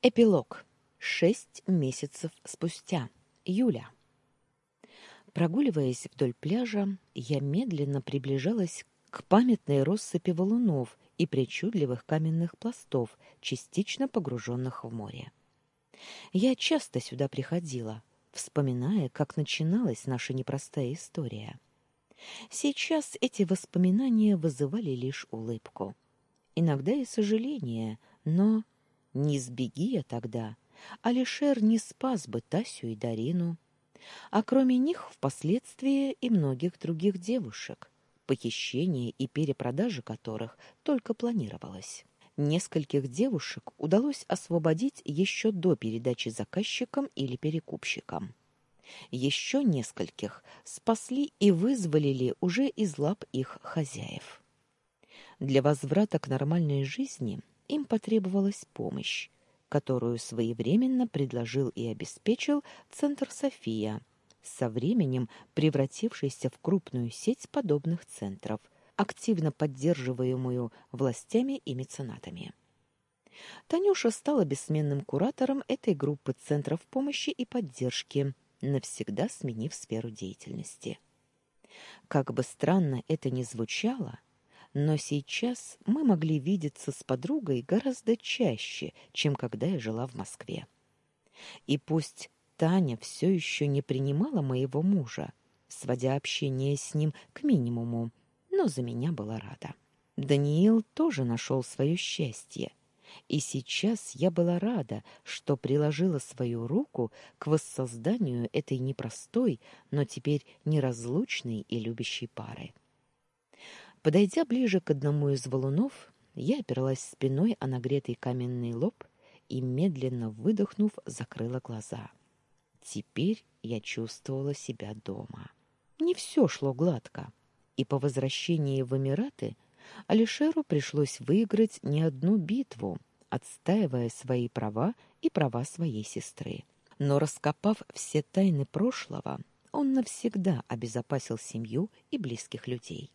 Эпилог. Шесть месяцев спустя. Юля. Прогуливаясь вдоль пляжа, я медленно приближалась к памятной россыпи валунов и причудливых каменных пластов, частично погруженных в море. Я часто сюда приходила, вспоминая, как начиналась наша непростая история. Сейчас эти воспоминания вызывали лишь улыбку. Иногда и сожаление, но не сбеги я тогда, Алишер не спас бы Тасю и Дарину, а кроме них впоследствии и многих других девушек, похищение и перепродажа которых только планировалось. Нескольких девушек удалось освободить еще до передачи заказчикам или перекупщикам. Еще нескольких спасли и вызволили уже из лап их хозяев. Для возврата к нормальной жизни им потребовалась помощь, которую своевременно предложил и обеспечил Центр София, со временем превратившийся в крупную сеть подобных центров, активно поддерживаемую властями и меценатами. Танюша стала бессменным куратором этой группы центров помощи и поддержки, навсегда сменив сферу деятельности. Как бы странно это ни звучало, но сейчас мы могли видеться с подругой гораздо чаще, чем когда я жила в Москве. И пусть Таня все еще не принимала моего мужа, сводя общение с ним к минимуму, но за меня была рада. Даниил тоже нашел свое счастье, и сейчас я была рада, что приложила свою руку к воссозданию этой непростой, но теперь неразлучной и любящей пары. Подойдя ближе к одному из валунов, я оперлась спиной о нагретый каменный лоб и, медленно выдохнув, закрыла глаза. Теперь я чувствовала себя дома. Не все шло гладко, и по возвращении в Эмираты Алишеру пришлось выиграть не одну битву, отстаивая свои права и права своей сестры. Но раскопав все тайны прошлого, он навсегда обезопасил семью и близких людей.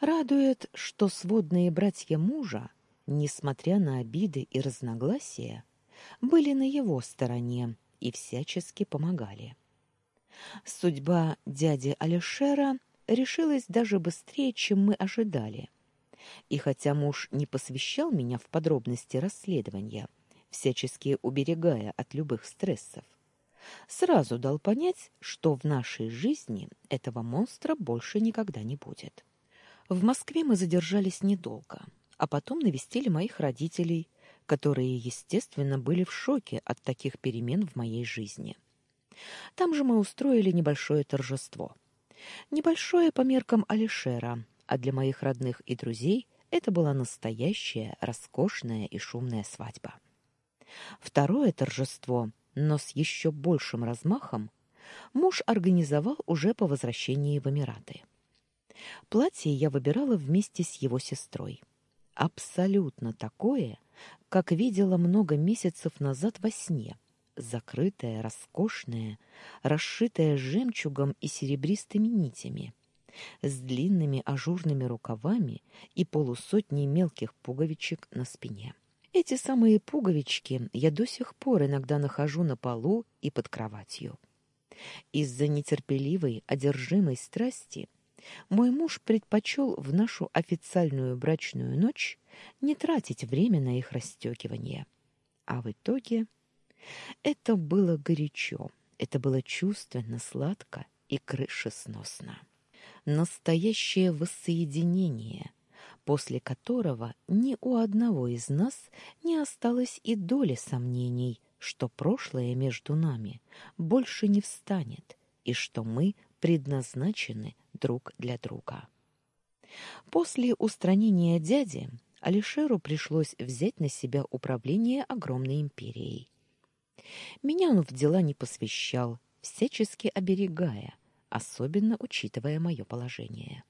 Радует, что сводные братья мужа, несмотря на обиды и разногласия, были на его стороне и всячески помогали. Судьба дяди Алишера решилась даже быстрее, чем мы ожидали. И хотя муж не посвящал меня в подробности расследования, всячески уберегая от любых стрессов, сразу дал понять, что в нашей жизни этого монстра больше никогда не будет. В Москве мы задержались недолго, а потом навестили моих родителей, которые, естественно, были в шоке от таких перемен в моей жизни. Там же мы устроили небольшое торжество. Небольшое по меркам Алишера, а для моих родных и друзей это была настоящая, роскошная и шумная свадьба. Второе торжество, но с еще большим размахом, муж организовал уже по возвращении в Эмираты. Платье я выбирала вместе с его сестрой. Абсолютно такое, как видела много месяцев назад во сне. Закрытое, роскошное, расшитое жемчугом и серебристыми нитями, с длинными ажурными рукавами и полусотней мелких пуговичек на спине. Эти самые пуговички я до сих пор иногда нахожу на полу и под кроватью. Из-за нетерпеливой, одержимой страсти мой муж предпочел в нашу официальную брачную ночь не тратить время на их расстегивание. А в итоге это было горячо, это было чувственно сладко и крышесносно. Настоящее воссоединение, после которого ни у одного из нас не осталось и доли сомнений, что прошлое между нами больше не встанет и что мы предназначены друг для друга. После устранения дяди Алишеру пришлось взять на себя управление огромной империей. Меня он в дела не посвящал, всячески оберегая, особенно учитывая мое положение.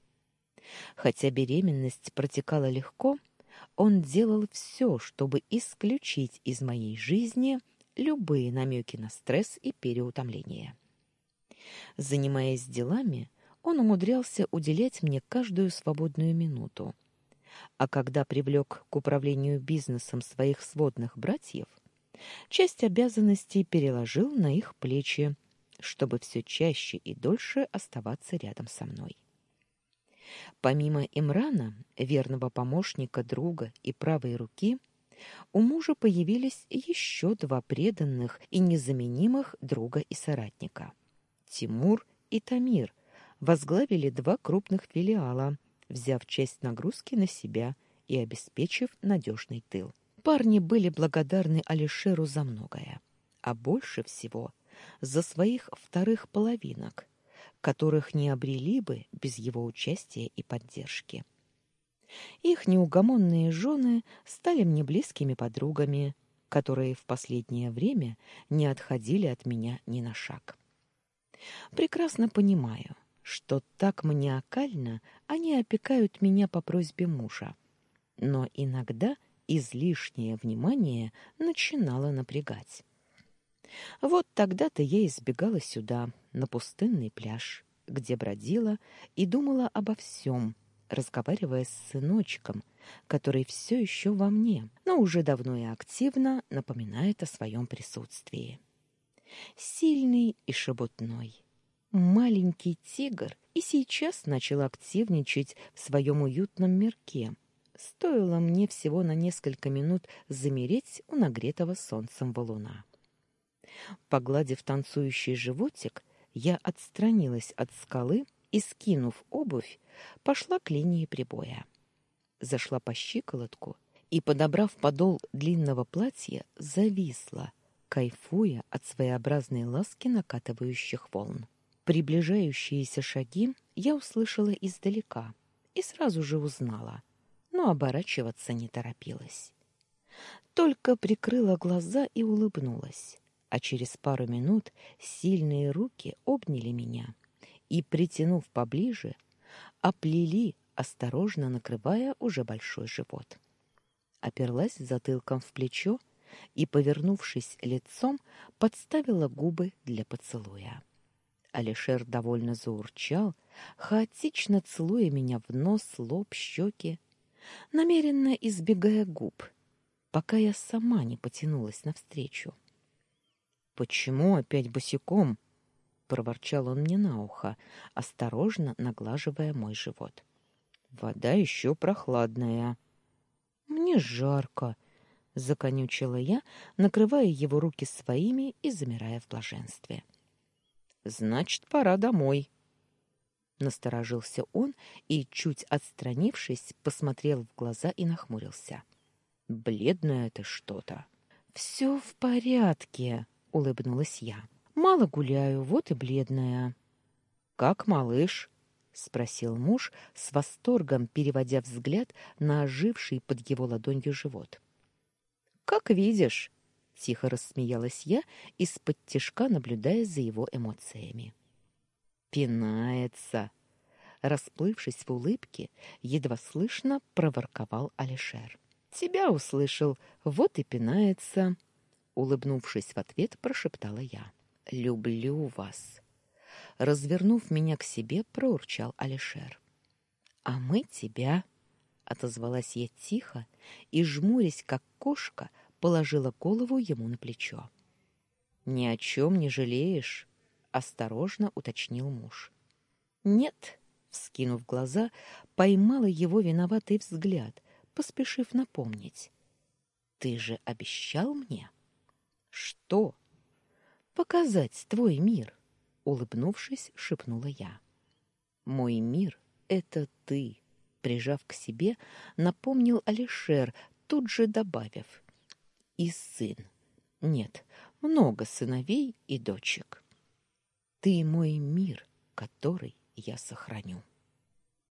Хотя беременность протекала легко, он делал все, чтобы исключить из моей жизни любые намеки на стресс и переутомление. Занимаясь делами, он умудрялся уделять мне каждую свободную минуту. А когда привлек к управлению бизнесом своих сводных братьев, часть обязанностей переложил на их плечи, чтобы все чаще и дольше оставаться рядом со мной. Помимо Имрана, верного помощника, друга и правой руки, у мужа появились еще два преданных и незаменимых друга и соратника. Тимур и Тамир возглавили два крупных филиала, взяв часть нагрузки на себя и обеспечив надежный тыл. Парни были благодарны Алишеру за многое, а больше всего за своих вторых половинок, которых не обрели бы без его участия и поддержки. Их неугомонные жены стали мне близкими подругами, которые в последнее время не отходили от меня ни на шаг. Прекрасно понимаю, что так маниакально они опекают меня по просьбе мужа, но иногда излишнее внимание начинало напрягать. Вот тогда-то я избегала сюда, на пустынный пляж, где бродила и думала обо всем, разговаривая с сыночком, который все еще во мне, но уже давно и активно напоминает о своем присутствии. Сильный и шебутной. Маленький тигр и сейчас начал активничать в своем уютном мирке. Стоило мне всего на несколько минут замереть у нагретого солнцем валуна. Погладив танцующий животик, я отстранилась от скалы и, скинув обувь, пошла к линии прибоя. Зашла по щиколотку и, подобрав подол длинного платья, зависла, кайфуя от своеобразной ласки накатывающих волн. Приближающиеся шаги я услышала издалека и сразу же узнала, но оборачиваться не торопилась. Только прикрыла глаза и улыбнулась а через пару минут сильные руки обняли меня и, притянув поближе, оплели, осторожно накрывая уже большой живот. Оперлась затылком в плечо и, повернувшись лицом, подставила губы для поцелуя. Алишер довольно заурчал, хаотично целуя меня в нос, лоб, щеки, намеренно избегая губ, пока я сама не потянулась навстречу. Почему опять босиком? проворчал он мне на ухо, осторожно наглаживая мой живот. Вода еще прохладная. Мне жарко, законючила я, накрывая его руки своими и замирая в блаженстве. Значит, пора домой. Насторожился он и, чуть отстранившись, посмотрел в глаза и нахмурился. Бледная ты что-то. Все в порядке, — улыбнулась я. «Мало гуляю, вот и бледная». «Как малыш?» — спросил муж с восторгом, переводя взгляд на оживший под его ладонью живот. «Как видишь», — тихо рассмеялась я, из-под тишка наблюдая за его эмоциями. «Пинается!» Расплывшись в улыбке, едва слышно проворковал Алишер. «Тебя услышал, вот и пинается!» улыбнувшись в ответ, прошептала я. Люблю вас. Развернув меня к себе, проурчал Алишер. А мы тебя, отозвалась я тихо и жмурясь как кошка, положила голову ему на плечо. Ни о чем не жалеешь? осторожно уточнил муж. Нет, вскинув глаза, поймала его виноватый взгляд, поспешив напомнить: ты же обещал мне. Что? Показать твой мир, улыбнувшись, шепнула я. Мой мир это ты, прижав к себе, напомнил Алишер, тут же добавив: и сын. Нет, много сыновей и дочек. Ты мой мир, который я сохраню.